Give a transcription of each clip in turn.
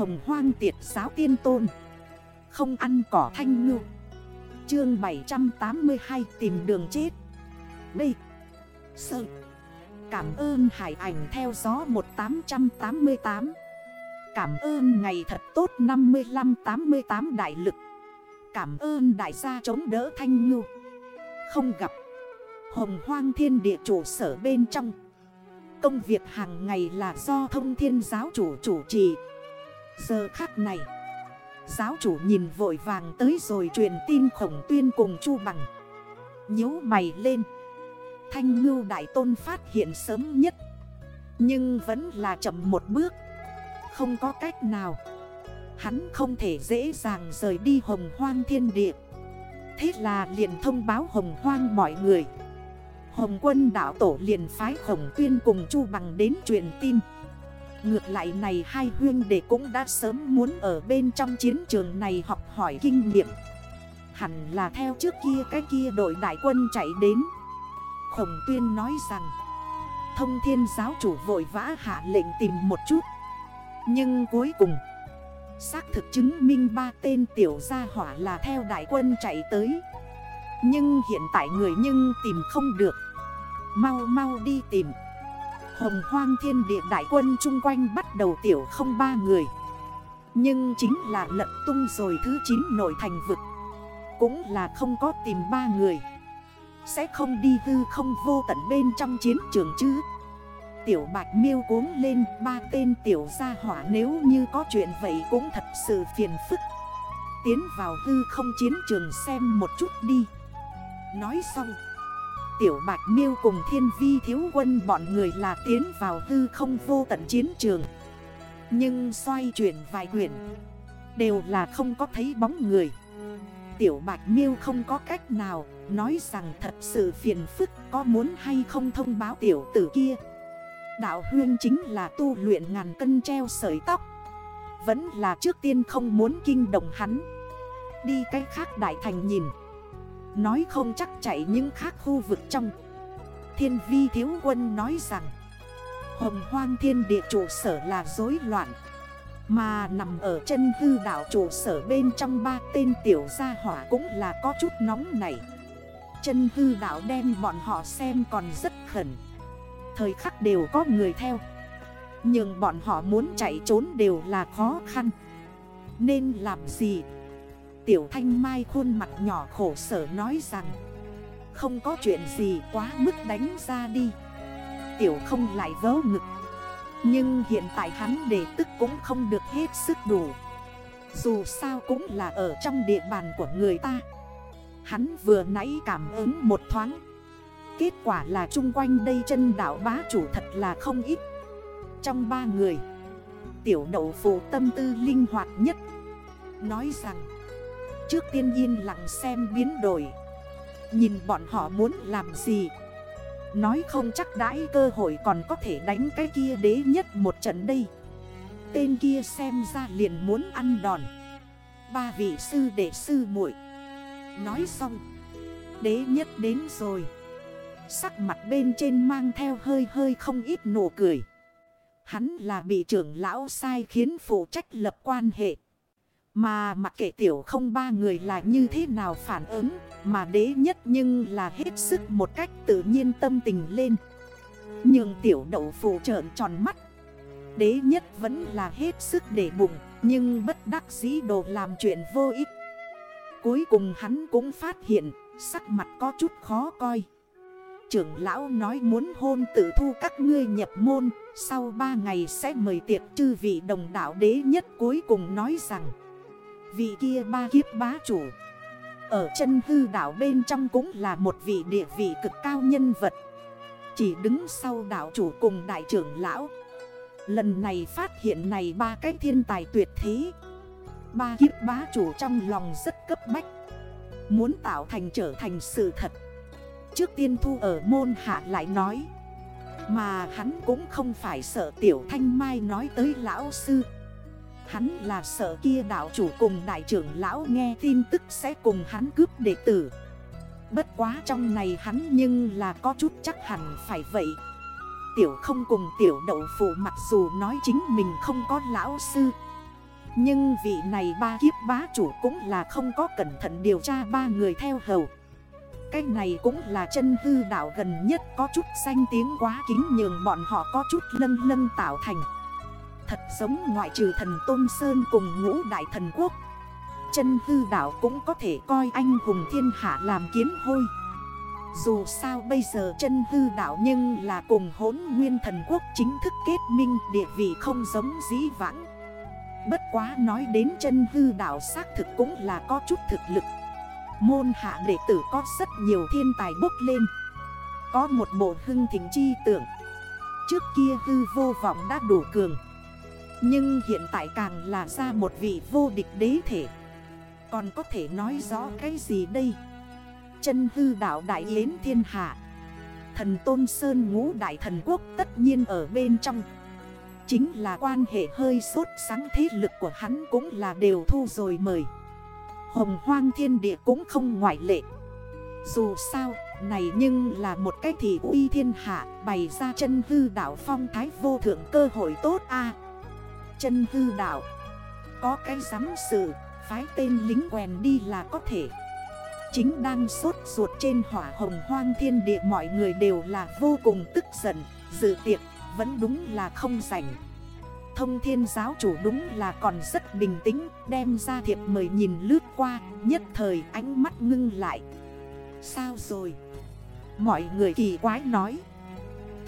Hồng hoang tiệt giáo tiên tôn. Không ăn cỏ thanh ngư. Chương 782 tìm đường chết. B. Sơ Cảm ơn hải ảnh theo gió 1888 Cảm ơn ngày thật tốt 55-88 đại lực. Cảm ơn đại gia chống đỡ thanh ngư. Không gặp. Hồng hoang thiên địa chủ sở bên trong. Công việc hàng ngày là do thông thiên giáo chủ chủ trì. Giờ khắc này, Giáo chủ nhìn vội vàng tới rồi truyền tin khổng tuyên cùng chu bằng. Nhíu mày lên, Thanh ngưu đại tôn phát hiện sớm nhất, Nhưng vẫn là chậm một bước, Không có cách nào. Hắn không thể dễ dàng rời đi hồng hoang thiên địa. Thế là liền thông báo hồng hoang mọi người. Hồng quân đảo tổ liền phái khổng tuyên cùng chu bằng đến truyền tin. Ngược lại này hai huyên đệ cũng đã sớm muốn ở bên trong chiến trường này học hỏi kinh nghiệm. Hẳn là theo trước kia cái kia đội đại quân chạy đến. Khổng tuyên nói rằng, Thông thiên giáo chủ vội vã hạ lệnh tìm một chút. Nhưng cuối cùng, Xác thực chứng minh ba tên tiểu gia hỏa là theo đại quân chạy tới. Nhưng hiện tại người nhưng tìm không được. Mau mau đi tìm. Hồng hoang thiên địa đại quân chung quanh bắt đầu tiểu không ba người. Nhưng chính là lận tung rồi thứ 9 nổi thành vực. Cũng là không có tìm ba người. Sẽ không đi hư không vô tận bên trong chiến trường chứ? Tiểu bạch miêu cuốn lên, ba tên tiểu gia hỏa nếu như có chuyện vậy cũng thật sự phiền phức. Tiến vào hư không chiến trường xem một chút đi. Nói xong Tiểu Bạch Miêu cùng Thiên Vi thiếu quân bọn người là tiến vào hư không vô tận chiến trường. Nhưng xoay chuyển vài quyển, Đều là không có thấy bóng người. Tiểu Bạch Miêu không có cách nào Nói rằng thật sự phiền phức Có muốn hay không thông báo tiểu tử kia. Đạo huyên chính là tu luyện ngàn cân treo sợi tóc, Vẫn là trước tiên không muốn kinh động hắn. Đi cách khác đại thành nhìn Nói không chắc chạy những khác khu vực trong. Thiên vi thiếu quân nói rằng, Hồng hoang thiên địa trụ sở là rối loạn, Mà nằm ở chân hư đảo trụ sở bên trong ba tên tiểu gia hỏa cũng là có chút nóng này Chân hư đảo đem bọn họ xem còn rất khẩn. Thời khắc đều có người theo. Nhưng bọn họ muốn chạy trốn đều là khó khăn. Nên làm gì? Tiểu Thanh Mai khuôn mặt nhỏ khổ sở nói rằng, Không có chuyện gì quá mức đánh ra đi. Tiểu không lại vớ ngực. Nhưng hiện tại hắn để tức cũng không được hết sức đủ. Dù sao cũng là ở trong địa bàn của người ta. Hắn vừa nãy cảm ứng một thoáng. Kết quả là chung quanh đây chân đảo bá chủ thật là không ít. Trong ba người, Tiểu đậu phụ tâm tư linh hoạt nhất, Nói rằng Trước tiên yên lặng xem biến đổi. Nhìn bọn họ muốn làm gì? Nói không chắc đãi cơ hội còn có thể đánh cái kia đế nhất một trận đây. Tên kia xem ra liền muốn ăn đòn. Ba vị sư đệ sư muội. Nói xong, Đế nhất đến rồi. Sắc mặt bên trên mang theo hơi hơi không ít nụ cười. Hắn là bị trưởng lão sai khiến phụ trách lập quan hệ mà mặc kệ tiểu không ba người là như thế nào phản ứng, Mà đế nhất nhưng là hết sức một cách tự nhiên tâm tình lên. Nhưng tiểu đậu phụ trợn tròn mắt. Đế nhất vẫn là hết sức để bụng, Nhưng bất đắc dĩ đồ làm chuyện vô ích. Cuối cùng hắn cũng phát hiện, Sắc mặt có chút khó coi. Trưởng lão nói muốn hôn tự thu các ngươi nhập môn, Sau 3 ngày sẽ mời tiệc chư vị đồng đạo đế nhất cuối cùng nói rằng Vị kia ba kiếp bá chủ. Ở chân hư đảo bên trong cũng là một vị địa vị cực cao nhân vật. Chỉ đứng sau đảo chủ cùng đại trưởng lão. Lần này phát hiện này ba cái thiên tài tuyệt thế. Ba kiếp bá chủ trong lòng rất cấp bách. Muốn tạo thành trở thành sự thật. Trước tiên thu ở môn hạ lại nói. Mà hắn cũng không phải sợ tiểu thanh mai nói tới lão sư. Hắn là sợ kia đạo chủ cùng đại trưởng lão nghe tin tức sẽ cùng hắn cướp đệ tử. Bất quá trong này hắn nhưng là có chút chắc hẳn phải vậy. Tiểu không cùng tiểu đậu phụ mặc dù nói chính mình không có lão sư, Nhưng vị này ba kiếp bá chủ cũng là không có cẩn thận điều tra ba người theo hầu. Cái này cũng là chân hư đảo gần nhất có chút danh tiếng quá kính nhường bọn họ có chút lân lân tạo thành. Thật giống ngoại trừ thần Tôn Sơn cùng ngũ đại thần quốc. Chân hư đảo cũng có thể coi anh hùng thiên hạ làm kiến hôi. Dù sao bây giờ chân hư đảo nhưng là cùng hốn nguyên thần quốc chính thức kết minh, địa vị không giống dĩ vãng. Bất quá nói đến chân hư đảo xác thực cũng là có chút thực lực. Môn hạ đệ tử có rất nhiều thiên tài bốc lên. Có một bộ hưng thính chi tưởng. Trước kia hư vô vọng đã đủ cường. Nhưng hiện tại càng là ra một vị vô địch đế thể. Còn có thể nói rõ cái gì đây? Chân hư đảo đại yến thiên hạ. Thần Tôn Sơn ngũ đại thần quốc tất nhiên ở bên trong. Chính là quan hệ hơi sốt sáng thế lực của hắn cũng là đều thu rồi mời. Hồng hoang thiên địa cũng không ngoại lệ. Dù sao, này nhưng là một cái thị uy thiên hạ Bày ra chân hư đảo phong thái vô thượng cơ hội tốt a. Chân hư đạo. Có cái giám sự, phái tên lính quèn đi là có thể. Chính đang sốt ruột trên hỏa hồng hoang thiên địa mọi người đều là vô cùng tức giận Dự tiệc vẫn đúng là không rảnh. Thông thiên giáo chủ đúng là còn rất bình tĩnh Đem ra thiệp mời nhìn lướt qua Nhất thời ánh mắt ngưng lại. Sao rồi? Mọi người kỳ quái nói.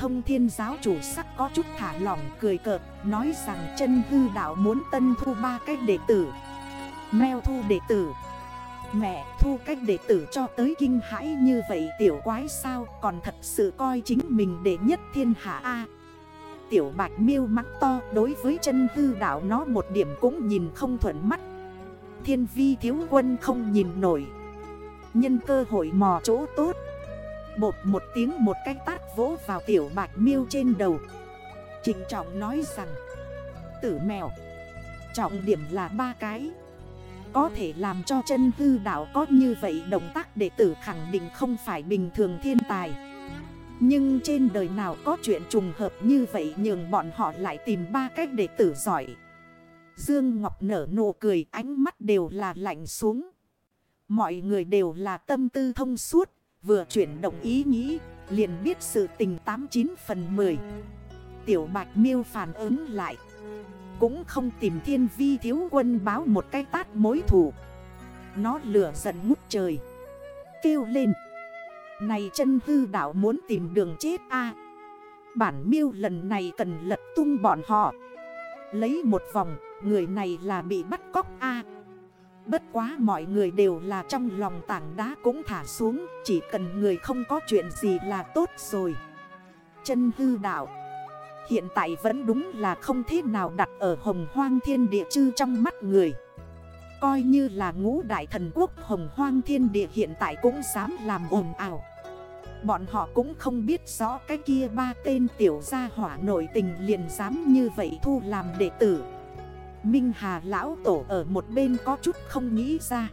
Thông thiên giáo chủ sắc có chút thả lỏng cười cợt, Nói rằng chân hư đạo muốn tân thu ba cách đệ tử. Mèo thu đệ tử. Mẹ thu cách đệ tử cho tới kinh hãi như vậy tiểu quái sao, Còn thật sự coi chính mình đệ nhất thiên hạ A. Tiểu bạch miêu mắt to, đối với chân hư đảo nó một điểm cũng nhìn không thuận mắt. Thiên vi thiếu quân không nhìn nổi. Nhân cơ hội mò chỗ tốt. Bột một tiếng một cái tát vỗ vào tiểu bạch miêu trên đầu Trình trọng nói rằng Tử mèo Trọng điểm là ba cái Có thể làm cho chân hư đảo có như vậy động tác đệ tử khẳng định không phải bình thường thiên tài nhưng trên đời nào có chuyện trùng hợp như vậy nhường bọn họ lại tìm ba cách để tử giỏi. Dương Ngọc nở nụ cười ánh mắt đều là lạnh xuống. Mọi người đều là tâm tư thông suốt, vừa chuyển động ý nghĩ, liền biết sự tình 89 phần 10. Tiểu Bạch Miêu phản ứng lại. Cũng không tìm thiên vi thiếu quân báo một cái tát mối thủ. Nó lửa giận ngút trời. Kêu lên. Này chân hư đảo muốn tìm đường chết a Bản miêu lần này cần lật tung bọn họ Lấy một vòng Người này là bị bắt cóc a Bất quá mọi người đều là trong lòng tảng đá cũng thả xuống, Chỉ cần người không có chuyện gì là tốt rồi. Chân hư đạo, Hiện tại vẫn đúng là không thế nào đặt ở hồng hoang thiên địa chư trong mắt người. Coi như là ngũ đại thần quốc hồng hoang thiên địa hiện tại cũng dám làm ồn ào. Bọn họ cũng không biết rõ cái kia ba tên tiểu gia hỏa nổi tình liền dám như vậy thu làm đệ tử. Minh Hà lão tổ ở một bên có chút không nghĩ ra.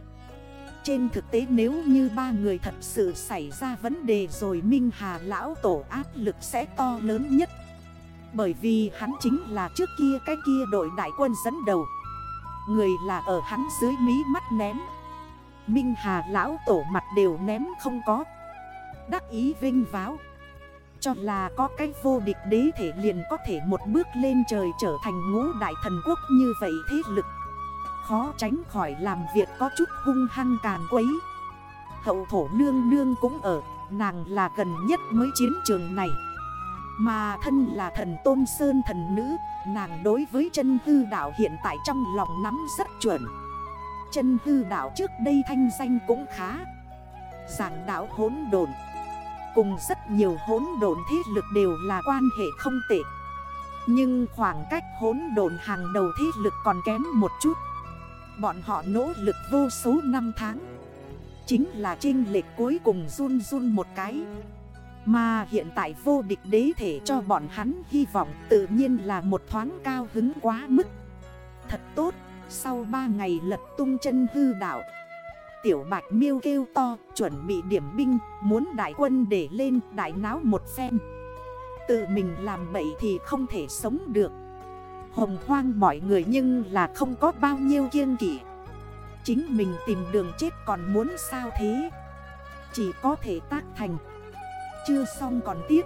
Trên thực tế nếu như ba người thật sự xảy ra vấn đề rồi Minh Hà lão tổ áp lực sẽ to lớn nhất. Bởi vì hắn chính là trước kia cái kia đội đại quân dẫn đầu. Người là ở hắn dưới mí mắt ném. Minh Hà lão tổ mặt đều ném không có. Đắc ý vinh váo. Cho là có cái vô địch đế thể liền có thể một bước lên trời trở thành ngũ đại thần quốc như vậy thế lực. Khó tránh khỏi làm việc có chút hung hăng càn quấy. Hậu thổ nương nương cũng ở, Nàng là gần nhất mới chiến trường này. Mà thân là thần tôn sơn thần nữ, Nàng đối với chân hư đảo hiện tại trong lòng nắm rất chuẩn. Chân hư đảo trước đây thanh danh cũng khá. Giảng đảo hốn đồn Cùng rất nhiều hốn độn thế lực đều là quan hệ không tệ. Nhưng khoảng cách hốn độn hàng đầu thế lực còn kém một chút. Bọn họ nỗ lực vô số năm tháng. Chính là trinh lệch cuối cùng run run một cái. Mà hiện tại vô địch đế thể cho bọn hắn hy vọng tự nhiên là một thoáng cao hứng quá mức. Thật tốt, sau 3 ngày lật tung chân hư đảo Tiểu bạch miêu kêu to, chuẩn bị điểm binh, Muốn đại quân để lên, đại náo một phen. Tự mình làm bậy thì không thể sống được. Hồng hoang mọi người nhưng là không có bao nhiêu kiên kỷ Chính mình tìm đường chết còn muốn sao thế? Chỉ có thể tác thành. Chưa xong còn tiếp.